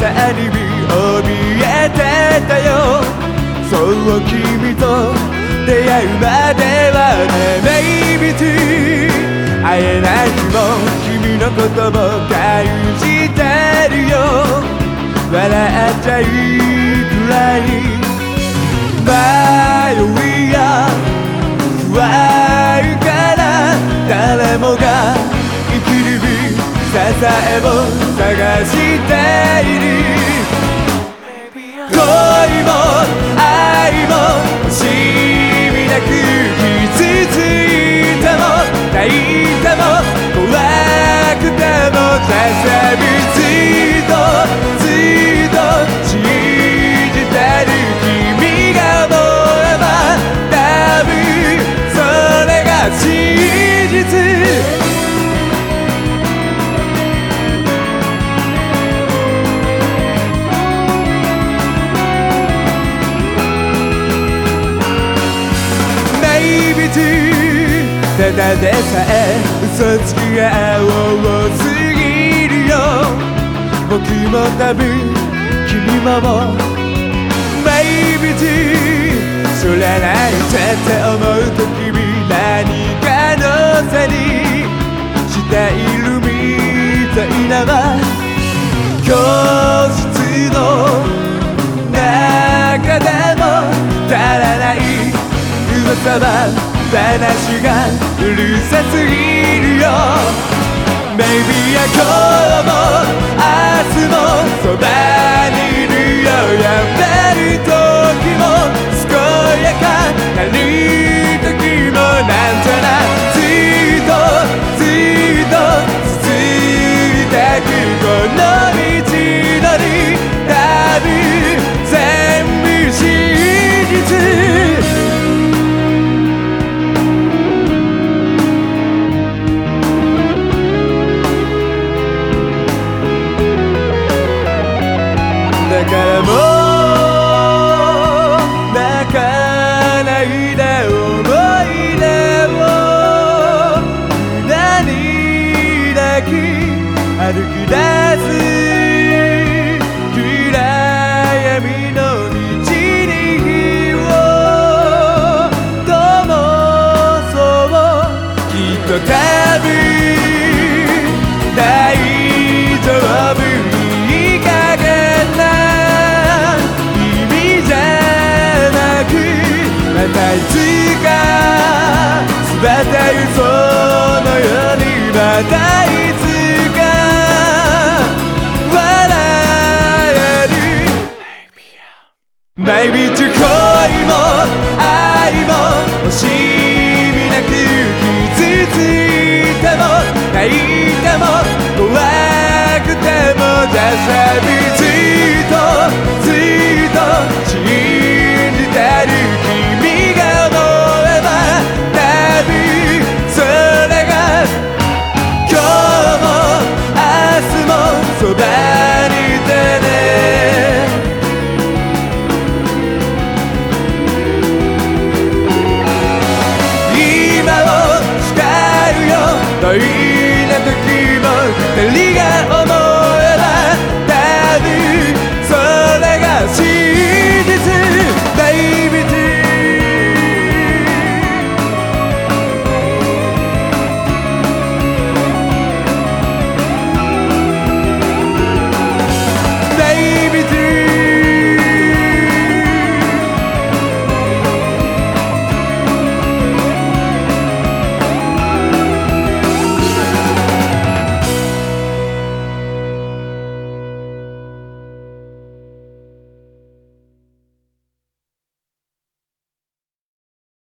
さに怯えてたよ。そう君と出会うまではねい。日会えない日も君のことも感じてるよ。笑っちゃいくらい。えを探している恋も愛も惜しみなく傷ついても泣いても怖くても Just be ずただでさえ嘘つきが多すぎるよ僕も多分君も Maybe to 知らないって思う時何かのせいしているみたいな教話がうるさすぎるよ。Baby や今日も明日もそばからもう泣かないで思い出を胸に抱き歩き出す暗闇の道に火を灯そうきっと多分大丈夫またそのようにまたいつか笑える。毎日恋も愛も惜しみなく傷ついても泣いても怖くても出せる。so that